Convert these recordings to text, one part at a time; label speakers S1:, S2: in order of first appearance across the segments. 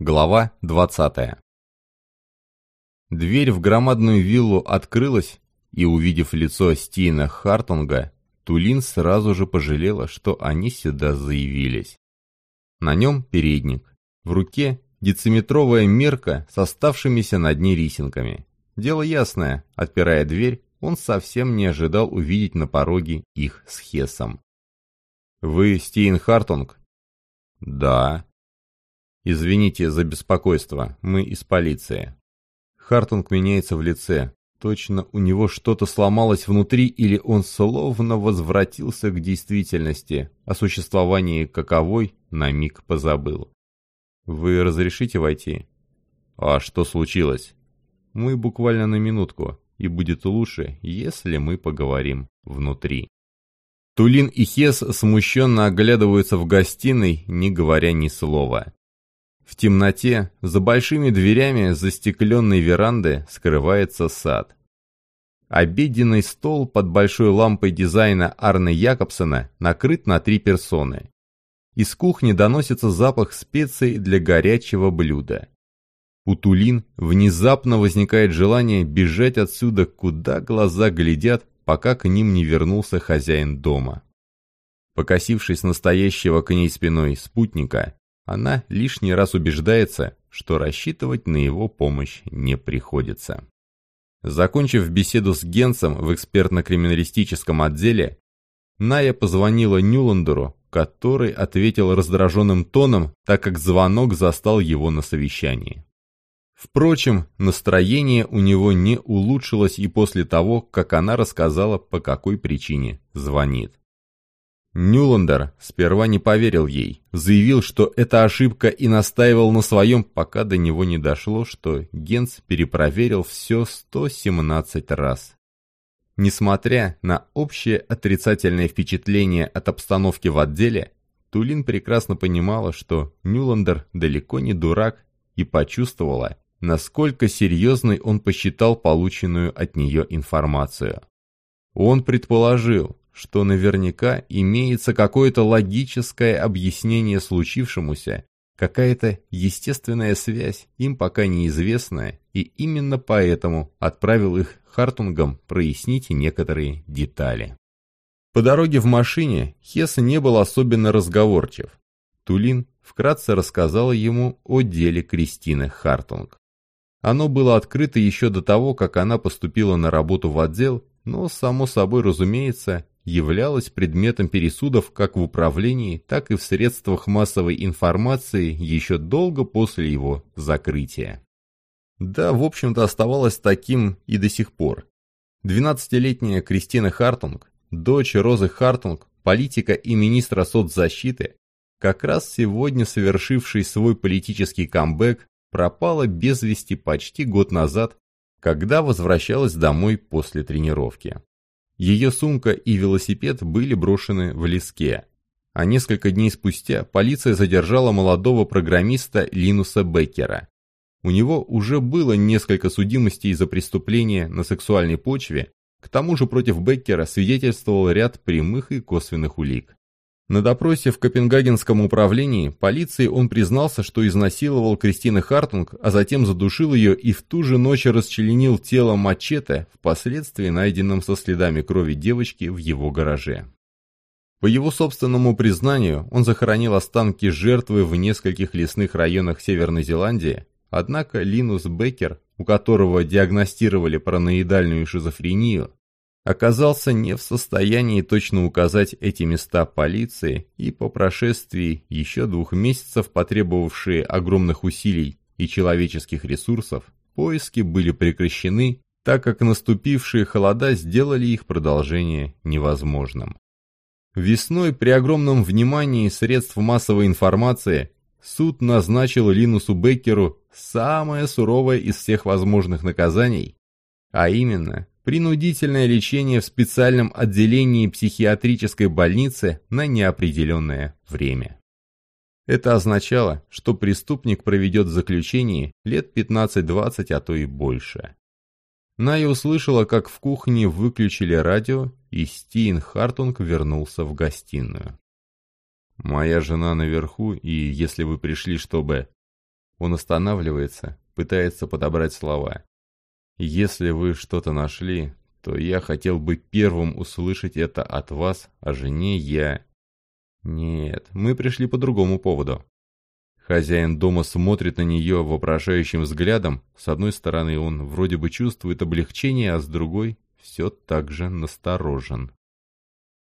S1: Глава 20 Дверь в громадную виллу открылась, и, увидев лицо Стина Хартунга, Тулин сразу же пожалела, что они сюда заявились. На нем передник, в руке дециметровая мерка с оставшимися на дне рисинками. Дело ясное, отпирая дверь, он совсем не ожидал увидеть на пороге их с Хесом. «Вы Стин Хартунг?» «Да», «Извините за беспокойство, мы из полиции». Хартунг меняется в лице. Точно у него что-то сломалось внутри или он словно возвратился к действительности, о существовании каковой на миг позабыл. «Вы разрешите войти?» «А что случилось?» «Мы буквально на минутку, и будет лучше, если мы поговорим внутри». Тулин и Хес смущенно оглядываются в гостиной, не говоря ни слова. В темноте, за большими дверями застекленной веранды, скрывается сад. Обеденный стол под большой лампой дизайна Арны Якобсона накрыт на три персоны. Из кухни доносится запах специй для горячего блюда. У Тулин внезапно возникает желание бежать отсюда, куда глаза глядят, пока к ним не вернулся хозяин дома. Покосившись настоящего к ней спиной спутника, она лишний раз убеждается, что рассчитывать на его помощь не приходится. Закончив беседу с Генсом в экспертно-криминалистическом отделе, Ная позвонила Нюландеру, который ответил раздраженным тоном, так как звонок застал его на совещании. Впрочем, настроение у него не улучшилось и после того, как она рассказала, по какой причине звонит. Нюландер сперва не поверил ей, заявил, что это ошибка и настаивал на своем, пока до него не дошло, что Генц перепроверил все 117 раз. Несмотря на общее отрицательное впечатление от обстановки в отделе, Тулин прекрасно понимала, что Нюландер далеко не дурак и почувствовала, насколько серьезной он посчитал полученную от нее информацию. Он предположил, что наверняка имеется какое-то логическое объяснение случившемуся, какая-то естественная связь, им пока неизвестная, и именно поэтому отправил их Хартунгам прояснить некоторые детали. По дороге в машине Хесс не был особенно разговорчив. Тулин вкратце рассказала ему о деле Кристины Хартунг. Оно было открыто еще до того, как она поступила на работу в отдел, но, само собой разумеется, являлась предметом пересудов как в управлении, так и в средствах массовой информации еще долго после его закрытия. Да, в общем-то, оставалось таким и до сих пор. 12-летняя Кристина Хартунг, дочь Розы Хартунг, политика и министра соцзащиты, как раз сегодня совершивший свой политический камбэк, пропала без вести почти год назад, когда возвращалась домой после тренировки. Ее сумка и велосипед были брошены в леске. А несколько дней спустя полиция задержала молодого программиста Линуса Беккера. У него уже было несколько судимостей за преступления на сексуальной почве, к тому же против Беккера свидетельствовал ряд прямых и косвенных улик. На допросе в Копенгагенском управлении полиции он признался, что изнасиловал Кристины Хартунг, а затем задушил ее и в ту же ночь расчленил тело мачете, впоследствии найденным со следами крови девочки в его гараже. По его собственному признанию, он захоронил останки жертвы в нескольких лесных районах Северной Зеландии, однако Линус Беккер, у которого диагностировали параноидальную шизофрению, оказался не в состоянии точно указать эти места полиции, и по прошествии еще двух месяцев, потребовавшие огромных усилий и человеческих ресурсов, поиски были прекращены, так как наступившие холода сделали их продолжение невозможным. Весной при огромном внимании средств массовой информации суд назначил Линусу Беккеру самое суровое из всех возможных наказаний, а именно принудительное лечение в специальном отделении психиатрической больницы на неопределенное время. Это означало, что преступник проведет в заключении лет 15-20, а то и больше. Ная услышала, как в кухне выключили радио, и Стиин Хартунг вернулся в гостиную. «Моя жена наверху, и если вы пришли, чтобы...» Он останавливается, пытается подобрать слова. Если вы что-то нашли, то я хотел бы первым услышать это от вас, а жене я... Нет, мы пришли по другому поводу. Хозяин дома смотрит на нее вопрошающим взглядом. С одной стороны, он вроде бы чувствует облегчение, а с другой все так же насторожен.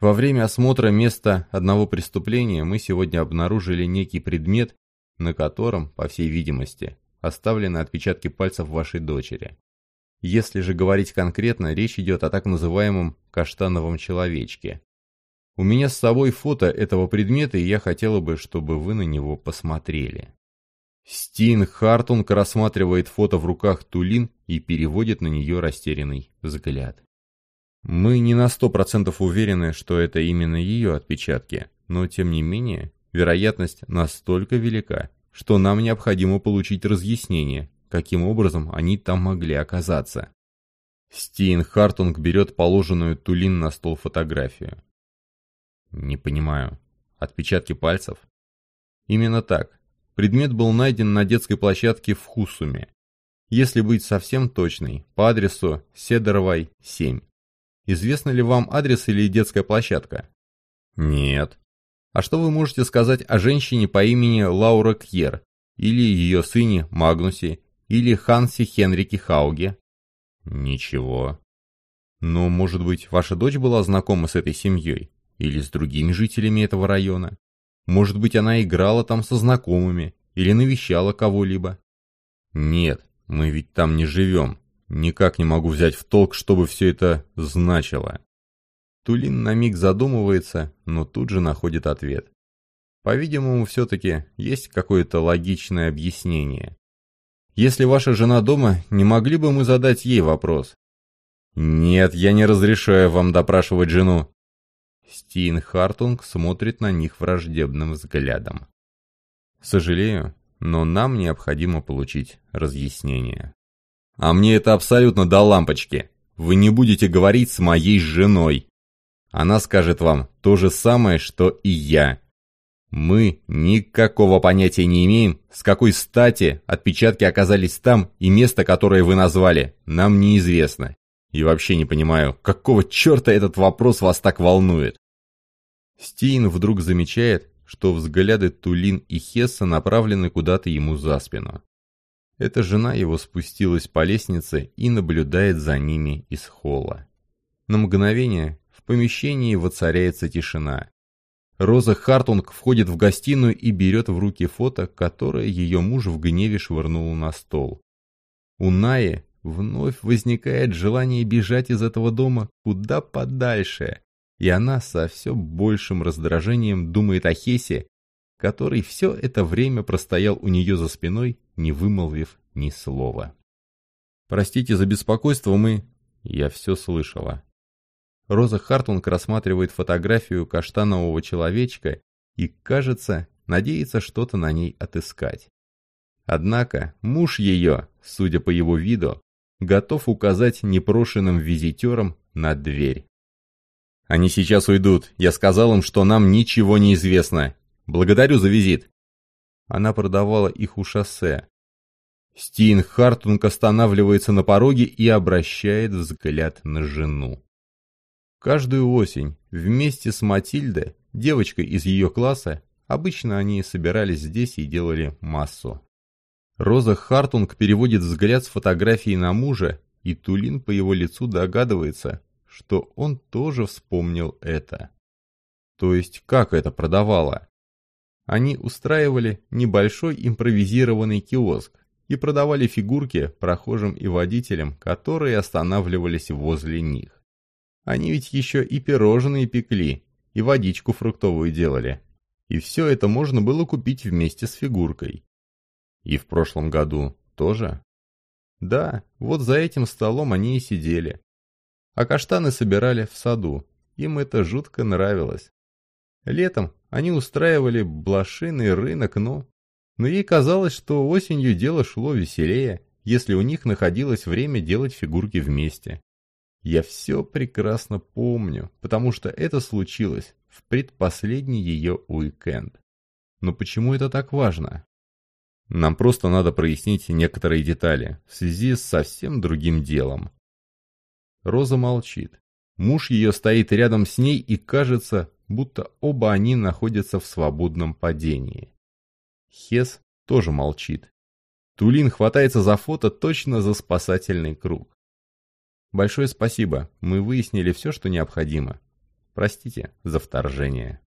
S1: Во время осмотра места одного преступления мы сегодня обнаружили некий предмет, на котором, по всей видимости, оставлены отпечатки пальцев вашей дочери. Если же говорить конкретно, речь идет о так называемом «каштановом человечке». У меня с собой фото этого предмета, и я хотела бы, чтобы вы на него посмотрели. Стин Хартунг рассматривает фото в руках Тулин и переводит на нее растерянный взгляд. Мы не на сто процентов уверены, что это именно ее отпечатки, но тем не менее, вероятность настолько велика, что нам необходимо получить разъяснение, каким образом они там могли оказаться. Стин Хартунг берет положенную Тулин на стол фотографию. Не понимаю. Отпечатки пальцев? Именно так. Предмет был найден на детской площадке в Хусуме. Если быть совсем точной, по адресу Седоровой, 7. Известно ли вам адрес или детская площадка? Нет. А что вы можете сказать о женщине по имени Лаура Кьер, или ее сыне Магнусе, или Хансе Хенрике Хауге? Ничего. Но, может быть, ваша дочь была знакома с этой семьей? Или с другими жителями этого района? Может быть, она играла там со знакомыми? Или навещала кого-либо? Нет, мы ведь там не живем. Никак не могу взять в толк, что бы все это значило. Тулин на миг задумывается, но тут же находит ответ. По-видимому, все-таки есть какое-то логичное объяснение. Если ваша жена дома, не могли бы мы задать ей вопрос? Нет, я не разрешаю вам допрашивать жену. Стин Хартунг смотрит на них враждебным взглядом. Сожалею, но нам необходимо получить разъяснение. А мне это абсолютно до лампочки. Вы не будете говорить с моей женой. Она скажет вам то же самое, что и я. Мы никакого понятия не имеем, с какой стати отпечатки оказались там, и место, которое вы назвали, нам неизвестно. И вообще не понимаю, какого черта этот вопрос вас так волнует? Стейн вдруг замечает, что взгляды Тулин и Хесса направлены куда-то ему за спину. Эта жена его спустилась по лестнице и наблюдает за ними из холла. На мгновение в помещении воцаряется тишина. Роза Хартунг входит в гостиную и берет в руки фото, которое ее муж в гневе швырнул на стол. У Наи вновь возникает желание бежать из этого дома куда подальше, и она со все большим раздражением думает о Хесе, который все это время простоял у нее за спиной, не вымолвив ни слова. «Простите за беспокойство, мы...» Я все слышала. Роза Хартунг рассматривает фотографию каштанового человечка и, кажется, надеется что-то на ней отыскать. Однако муж ее, судя по его виду, готов указать непрошенным визитерам на дверь. «Они сейчас уйдут. Я сказал им, что нам ничего не известно. Благодарю за визит». Она продавала их у шоссе. Стин Хартунг останавливается на пороге и обращает взгляд на жену. Каждую осень вместе с Матильдой, девочкой из ее класса, обычно они собирались здесь и делали массу. Роза Хартунг переводит взгляд с фотографии на мужа, и Тулин по его лицу догадывается, что он тоже вспомнил это. То есть как это продавало? Они устраивали небольшой импровизированный киоск и продавали фигурки прохожим и водителям, которые останавливались возле них. Они ведь еще и пирожные пекли, и водичку фруктовую делали. И все это можно было купить вместе с фигуркой. И в прошлом году тоже? Да, вот за этим столом они и сидели. А каштаны собирали в саду. Им это жутко нравилось. Летом они устраивали блошиный рынок, но... Но ей казалось, что осенью дело шло веселее, если у них находилось время делать фигурки вместе. Я все прекрасно помню, потому что это случилось в предпоследний ее уикенд. Но почему это так важно? Нам просто надо прояснить некоторые детали в связи с совсем другим делом. Роза молчит. Муж ее стоит рядом с ней и кажется, будто оба они находятся в свободном падении. Хес тоже молчит. Тулин хватается за фото точно за спасательный круг. Большое спасибо, мы выяснили все, что необходимо. Простите за вторжение.